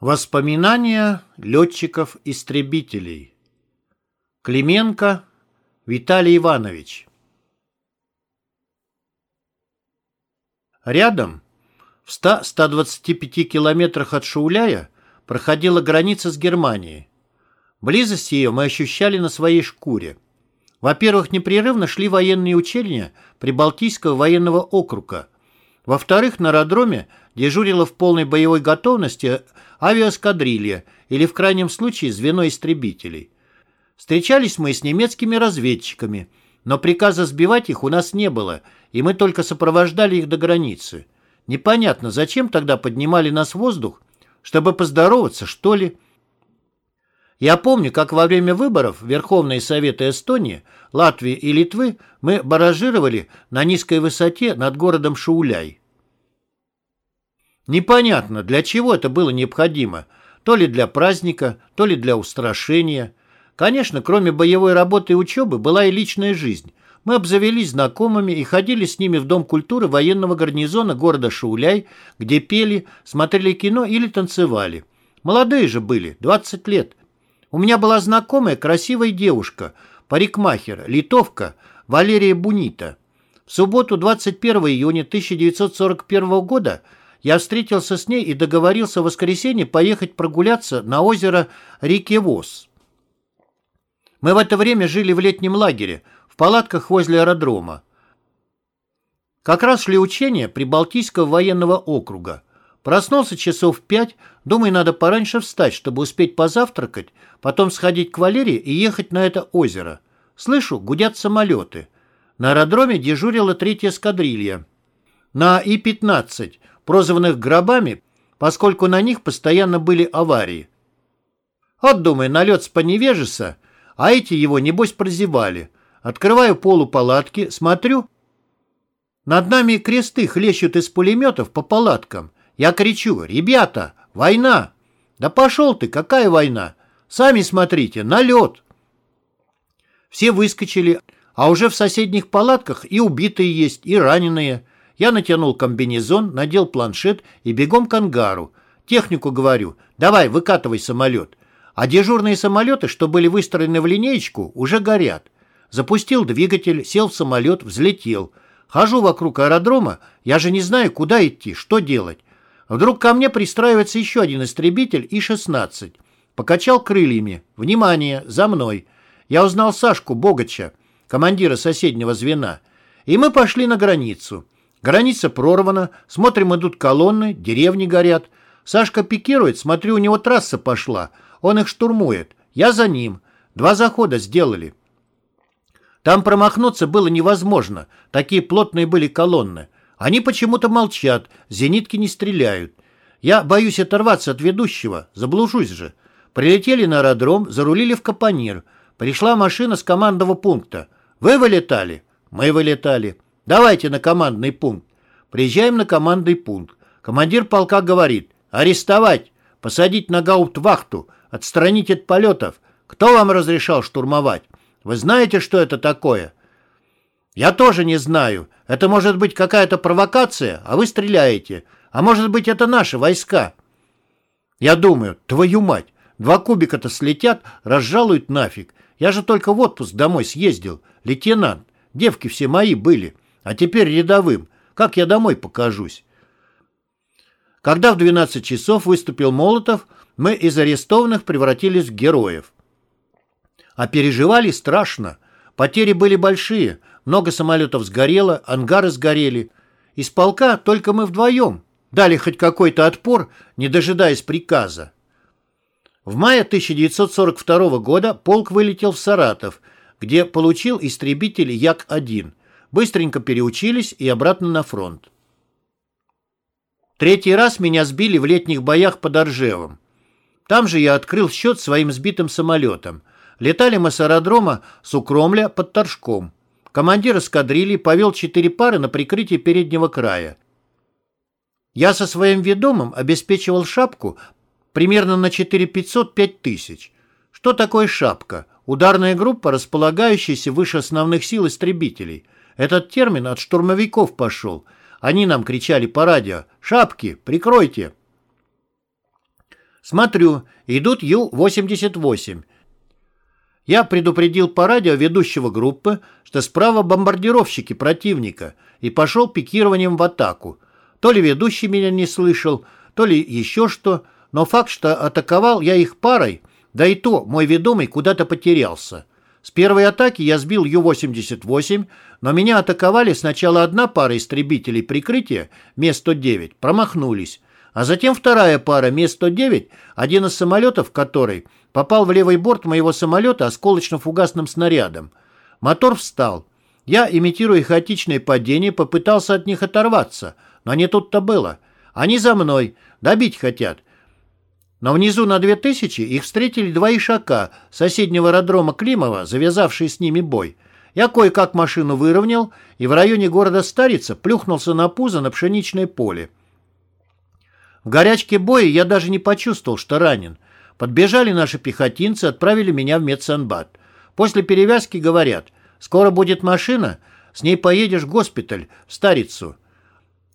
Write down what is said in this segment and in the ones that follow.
Воспоминания летчиков-истребителей. Клименко Виталий Иванович. Рядом, в 100-125 километрах от Шауляя, проходила граница с Германией. Близость ее мы ощущали на своей шкуре. Во-первых, непрерывно шли военные учения Прибалтийского военного округа. Во-вторых, на аэродроме дежурила в полной боевой готовности авиаскадрилья или в крайнем случае звено истребителей. Встречались мы с немецкими разведчиками, но приказа сбивать их у нас не было, и мы только сопровождали их до границы. Непонятно, зачем тогда поднимали нас в воздух, чтобы поздороваться, что ли? Я помню, как во время выборов Верховные Советы Эстонии, Латвии и Литвы мы баражировали на низкой высоте над городом Шауляй. Непонятно, для чего это было необходимо. То ли для праздника, то ли для устрашения. Конечно, кроме боевой работы и учебы была и личная жизнь. Мы обзавелись знакомыми и ходили с ними в Дом культуры военного гарнизона города Шауляй, где пели, смотрели кино или танцевали. Молодые же были, 20 лет. У меня была знакомая красивая девушка, парикмахер, литовка Валерия Бунита. В субботу 21 июня 1941 года я встретился с ней и договорился в воскресенье поехать прогуляться на озеро Рикевос. Мы в это время жили в летнем лагере, в палатках возле аэродрома. Как раз шли учения Прибалтийского военного округа. Проснулся часов в пять, думаю, надо пораньше встать, чтобы успеть позавтракать, потом сходить к Валерии и ехать на это озеро. Слышу, гудят самолеты. На аэродроме дежурила третья эскадрилья. На И-15 прозванных гробами, поскольку на них постоянно были аварии. Вот, думаю, налет с поневежеса, а эти его, небось, прозевали. Открываю полупалатки, смотрю. Над нами кресты хлещут из пулеметов по палаткам. Я кричу, ребята, война! Да пошел ты, какая война? Сами смотрите, налет! Все выскочили, а уже в соседних палатках и убитые есть, и раненые. Я натянул комбинезон, надел планшет и бегом к ангару. Технику говорю, давай, выкатывай самолет. А дежурные самолеты, что были выстроены в линеечку, уже горят. Запустил двигатель, сел в самолет, взлетел. Хожу вокруг аэродрома, я же не знаю, куда идти, что делать. Вдруг ко мне пристраивается еще один истребитель И-16. Покачал крыльями. Внимание, за мной. Я узнал Сашку Богача, командира соседнего звена. И мы пошли на границу. Граница прорвана, смотрим, идут колонны, деревни горят. Сашка пикирует, смотрю, у него трасса пошла. Он их штурмует. Я за ним. Два захода сделали. Там промахнуться было невозможно. Такие плотные были колонны. Они почему-то молчат, зенитки не стреляют. Я боюсь оторваться от ведущего, заблужусь же. Прилетели на аэродром, зарулили в Капонир. Пришла машина с командного пункта. Вы вылетали? Мы вылетали. Давайте на командный пункт. Приезжаем на командный пункт. Командир полка говорит, арестовать, посадить на гауптвахту, отстранить от полетов. Кто вам разрешал штурмовать? Вы знаете, что это такое? Я тоже не знаю. Это может быть какая-то провокация, а вы стреляете. А может быть, это наши войска. Я думаю, твою мать, два кубика-то слетят, разжалуют нафиг. Я же только в отпуск домой съездил. Лейтенант, девки все мои были. А теперь рядовым. Как я домой покажусь? Когда в 12 часов выступил Молотов, мы из арестованных превратились в героев. А переживали страшно. Потери были большие. Много самолетов сгорело, ангары сгорели. Из полка только мы вдвоем. Дали хоть какой-то отпор, не дожидаясь приказа. В мае 1942 года полк вылетел в Саратов, где получил истребитель Як-1 быстренько переучились и обратно на фронт. Третий раз меня сбили в летних боях под Оржевом. Там же я открыл счет своим сбитым самолетом. Летали мы с аэродрома с Укромля под Торжком. Командир эскадрильи повел четыре пары на прикрытие переднего края. Я со своим ведомым обеспечивал шапку примерно на 4500-5000. тысяч. Что такое шапка? Ударная группа, располагающаяся выше основных сил истребителей – этот термин от штурмовиков пошел. Они нам кричали по радио «Шапки, прикройте!». Смотрю, идут Ю-88. Я предупредил по радио ведущего группы, что справа бомбардировщики противника, и пошел пикированием в атаку. То ли ведущий меня не слышал, то ли еще что, но факт, что атаковал я их парой, да и то мой ведомый куда-то потерялся. С первой атаки я сбил Ю-88, но меня атаковали сначала одна пара истребителей прикрытия, Ме-109, промахнулись, а затем вторая пара Ме-109, один из самолетов которой попал в левый борт моего самолета осколочно-фугасным снарядом. Мотор встал. Я, имитируя хаотичное падение, попытался от них оторваться, но не тут-то было. Они за мной, добить хотят. Но внизу на две тысячи их встретили два ишака соседнего аэродрома Климова, завязавшие с ними бой. Я кое-как машину выровнял и в районе города Старица плюхнулся на пузо на пшеничное поле. В горячке боя я даже не почувствовал, что ранен. Подбежали наши пехотинцы, отправили меня в медсанбат. После перевязки говорят, скоро будет машина, с ней поедешь в госпиталь, в Старицу.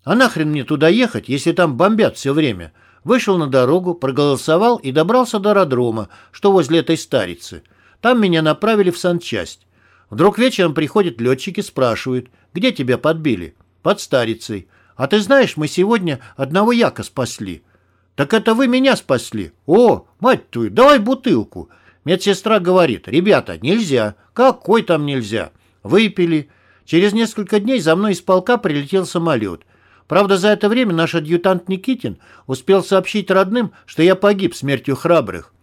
А нахрен мне туда ехать, если там бомбят все время? Вышел на дорогу, проголосовал и добрался до аэродрома, что возле этой старицы. Там меня направили в санчасть. Вдруг вечером приходят летчики, спрашивают, где тебя подбили? Под старицей. А ты знаешь, мы сегодня одного яка спасли. Так это вы меня спасли. О, мать твою, давай бутылку. Медсестра говорит, ребята, нельзя. Какой там нельзя? Выпили. Через несколько дней за мной из полка прилетел самолет. Правда, за это время наш адъютант Никитин успел сообщить родным, что я погиб смертью храбрых.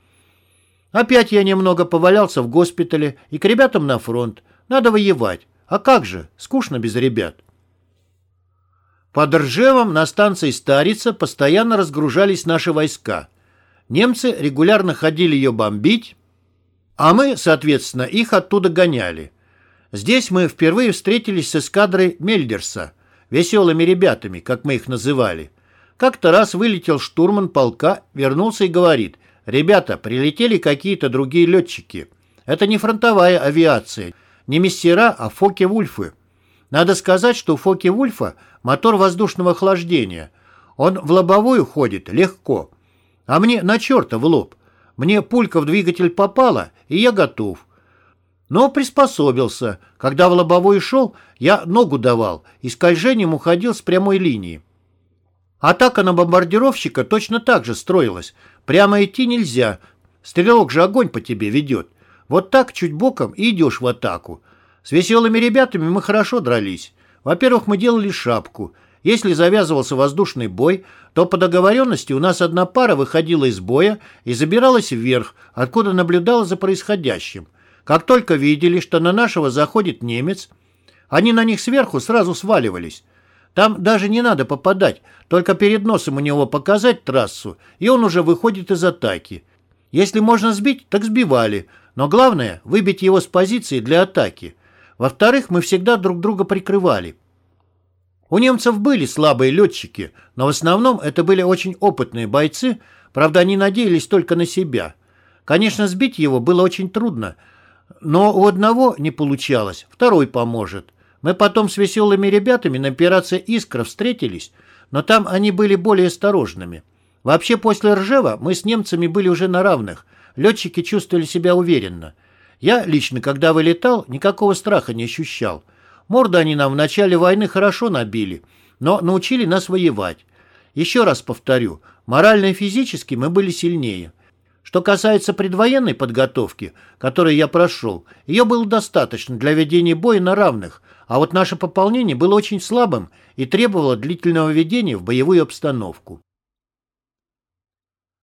Опять я немного повалялся в госпитале и к ребятам на фронт. Надо воевать. А как же, скучно без ребят. Под Ржевом на станции Старица постоянно разгружались наши войска. Немцы регулярно ходили ее бомбить, а мы, соответственно, их оттуда гоняли. Здесь мы впервые встретились с эскадрой Мельдерса – веселыми ребятами, как мы их называли. Как-то раз вылетел штурман полка, вернулся и говорит, «Ребята, прилетели какие-то другие летчики. Это не фронтовая авиация, не мессера, а Фоке-Вульфы. Надо сказать, что у Фоке-Вульфа мотор воздушного охлаждения. Он в лобовую ходит легко. А мне на черта в лоб. Мне пулька в двигатель попала, и я готов. Но приспособился. Когда в лобовой шел, я ногу давал и скольжением уходил с прямой линии. Атака на бомбардировщика точно так же строилась. Прямо идти нельзя. Стрелок же огонь по тебе ведет. Вот так чуть боком и идешь в атаку. С веселыми ребятами мы хорошо дрались. Во-первых, мы делали шапку. Если завязывался воздушный бой, то по договоренности у нас одна пара выходила из боя и забиралась вверх, откуда наблюдала за происходящим. Как только видели, что на нашего заходит немец, они на них сверху сразу сваливались. Там даже не надо попадать, только перед носом у него показать трассу, и он уже выходит из атаки. Если можно сбить, так сбивали, но главное – выбить его с позиции для атаки. Во-вторых, мы всегда друг друга прикрывали. У немцев были слабые летчики, но в основном это были очень опытные бойцы, правда, они надеялись только на себя. Конечно, сбить его было очень трудно – но у одного не получалось, второй поможет. Мы потом с веселыми ребятами на операции «Искра» встретились, но там они были более осторожными. Вообще после Ржева мы с немцами были уже на равных. Летчики чувствовали себя уверенно. Я лично, когда вылетал, никакого страха не ощущал. Морды они нам в начале войны хорошо набили, но научили нас воевать. Еще раз повторю, морально и физически мы были сильнее. Что касается предвоенной подготовки, которую я прошел, ее было достаточно для ведения боя на равных, а вот наше пополнение было очень слабым и требовало длительного ведения в боевую обстановку.